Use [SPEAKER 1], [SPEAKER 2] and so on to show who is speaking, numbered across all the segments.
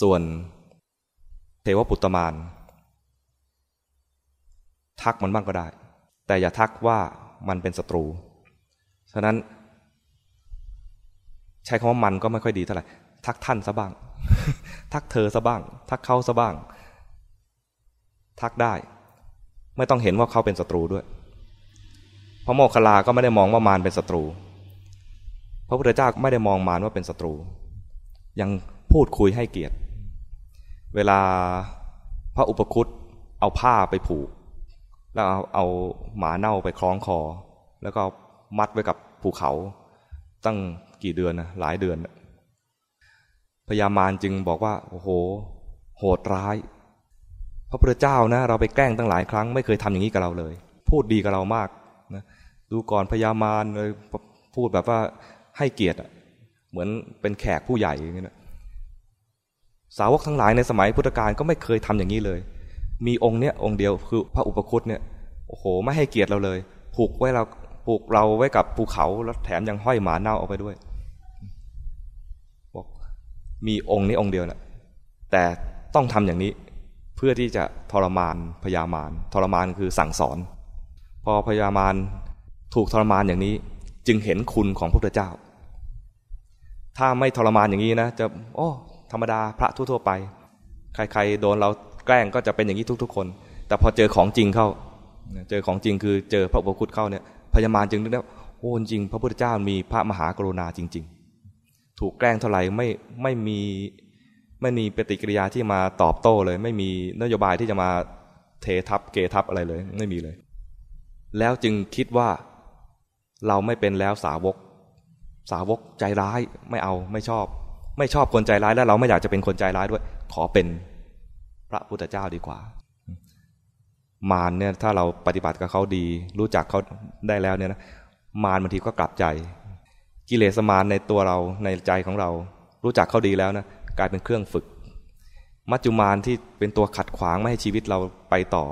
[SPEAKER 1] ส่วนเทวปุตตมานทักมันบ้างก็ได้ แต่อย่าทักว่ามันเป็นศัตรู ฉะนั้น ใช้คำว่ามันก็ไม่ค่อยดีเท่าไหร่ ทักท่านซะบ้าง ทักเธอซะบ้าง ทักเขาซะบ้าง ทักได้ ไม่ต้องเห็นว่าเขาเป็นศัตรูด้วย พระโมคคัลลาก็ไม่ได้มองว่ามารเป็นศัตรู พระพุทธเจ้าไม่ได้มองมารว่าเป็นศัตรู ยังพูดคุยให้เกียรติ เวลาพระอุปคุตเอาผ้าไปผูก แล้วเอาเอาหมาเน่าไปคล้องคอ แล้วก็มัดไว้กับภูเขา ตั้งกี่เดือนนะหลายเดือนพญามารจึงบอกว่าโอ้โห โหดร้าย พระพุทธเจ้านะ เราไปแกล้งตั้งหลายครั้งไม่เคยทำอย่างนี้กับเราเลย พูดดีกับเรามากนะดูก่อนพญามารเลยพูดแบบว่าให้เกียรติเหมือนเป็นแขกผู้ใหญ่อย่างนี้นะ สาวกทั้งหลายในสมัยพุทธกาลก็ไม่เคยทำอย่างนี้เลย มีองค์เนี้ยองค์เดียวคือพระอุปคุตเนี่ยโอ้โห ไม่ให้เกียรติเราเลย ผูกไว้เราผูกเราไว้กับภูเขาแล้วแถมยังห้อยหมาเน่าเอาไปด้วยบอกมีองค์นี้องค์เดียวนะแต่ต้องทำอย่างนี้เพื่อที่จะทรมานพยามารทรมานคือสั่งสอน พอพยามารถูกทรมานอย่างนี้จึงเห็นคุณของพระพุทธเจ้า ถ้าไม่ทรมานอย่างนี้นะ จะโอ้ ธรรมดาพระทั่วๆไป ใครๆโดนเราแกล้งก็จะเป็นอย่างนี้ทุก ๆ คน แต่พอเจอของจริงเข้า เจอของจริงคือเจอพระอุปคุตเข้าเนี่ยพญามารจึงนึกได้โอ้จริง พระพุทธเจ้ามีพระมหากรุณาจริง ๆ ถูกแกล้งเท่าไหร่ไม่ไม่มีไม่มีปฏิกิริยาที่มาตอบโต้เลย ไม่มีนโยบายที่จะมาเททับเกทับอะไรเลย ไม่มีเลย แล้วจึงคิดว่าเราไม่เป็นแล้วสาวก สาวกใจร้ายไม่เอาไม่ชอบ ไม่ชอบคนใจร้ายแล้วเราไม่อยากจะเป็นคนใจร้ายด้วย ขอเป็นพระพุทธเจ้าดีกว่า มารเนี่ยถ้าเราปฏิบัติกับเขาดี รู้จักเขาได้แล้วเนี่ยนะมารบางทีก็กลับใจ กิเลสมารในตัวเราในใจของเรา รู้จักเขาดีแล้วนะกลายเป็นเครื่องฝึก มัจจุมารที่เป็นตัวขัดขวางไม่ให้ชีวิตเราไปต่อ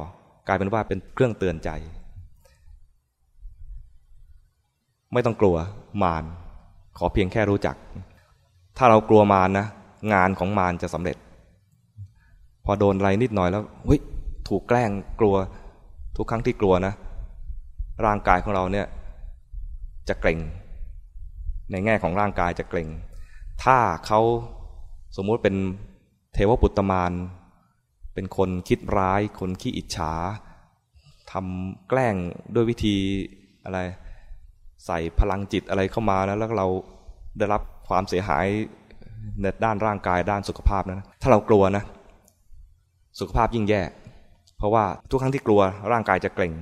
[SPEAKER 1] กลายเป็นว่าเป็นเครื่องเตือนใจ ไม่ต้องกลัวมารขอเพียงแค่รู้จัก ถ้าเรากลัวมารนะงานของมารจะสำเร็จ พอโดนอะไรนิดหน่อยแล้วเฮ้ยถูกแกล้งกลัวทุกครั้งที่กลัวนะ ร่างกายของเราเนี่ยจะเกร็ง ในแง่ของร่างกายจะเกร็ง ถ้าเขาสมมุติเป็นเทวปุตตมานเป็นคนคิดร้าย คนขี้อิจฉาทำแกล้งด้วยวิธีอะไร ใส่พลังจิตอะไรเข้ามาแล้วแล้วเราได้รับความเสียหายในด้านร่างกายด้านสุขภาพนะถ้าเรากลัวนะ สุขภาพยิ่งแย่ เพราะว่าทุกครั้งที่กลัวร่างกายจะเกร็ง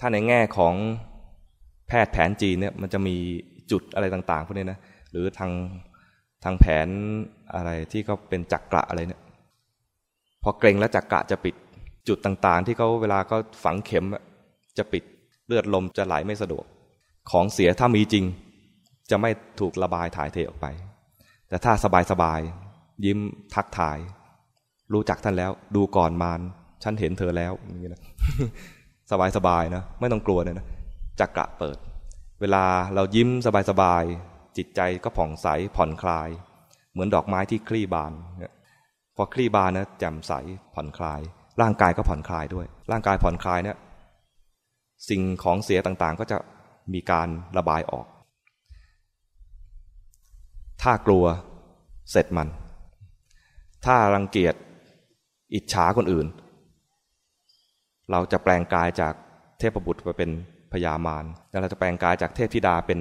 [SPEAKER 1] ถ้าในแง่ของแพทย์แผนจีนเนี่ยมันจะมีจุดอะไรต่างๆพวกนี้นะหรือทางทางแผนอะไรที่เขาเป็นจักระอะไรเนี่ยพอเกรงแล้วจักระจะปิดจุดต่างๆ ที่เขาเวลาเขาฝังเข็มจะปิดเลือดลมจะไหลไม่สะดวก ของเสียถ้ามีจริง จะไม่ถูกระบายถ่ายเทออกไป แต่ถ้าสบายๆยิ้มทักทาย รู้จักท่านแล้ว ดูก่อนมารฉันเห็นเธอแล้วอย่างนี้นะสบายๆนะไม่ต้องกลัวเนี่ยนะจักระเปิด เวลาเรายิ้มสบายๆจิตใจก็ผ่องใสผ่อนคลาย เหมือนดอกไม้ที่คลี่บานพอคลี่บานนะแจ่มใสผ่อนคลาย ร่างกายก็ผ่อนคลายด้วย ร่างกายผ่อนคลายเนี่ยสิ่งของเสียต่างๆ ก็จะมีการระบายออก ถ้ากลัวเสร็จมัน ถ้ารังเกียจอิจฉาคนอื่น เราจะแปลงกายจากเทพบุตรไปเป็นพญามารแล้วเราจะแปลงกายจากเทพธิดาเป็น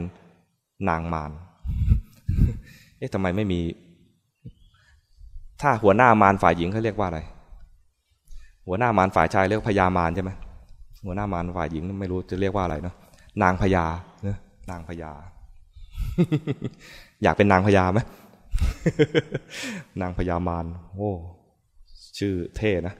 [SPEAKER 1] นางมารเอ๊ะทำไมไม่มี ถ้าหัวหน้ามารฝ่ายหญิงเขาเรียกว่าอะไร หัวหน้ามารฝ่ายชายเรียกพญามารใช่ไหมหัวหน้ามารฝ่ายหญิงไม่รู้จะเรียกว่าอะไรเนาะนางพญาเนะนางพญา อยากเป็นนางพญาไหมนางพญามารโอ้ ชื่อเท่นะ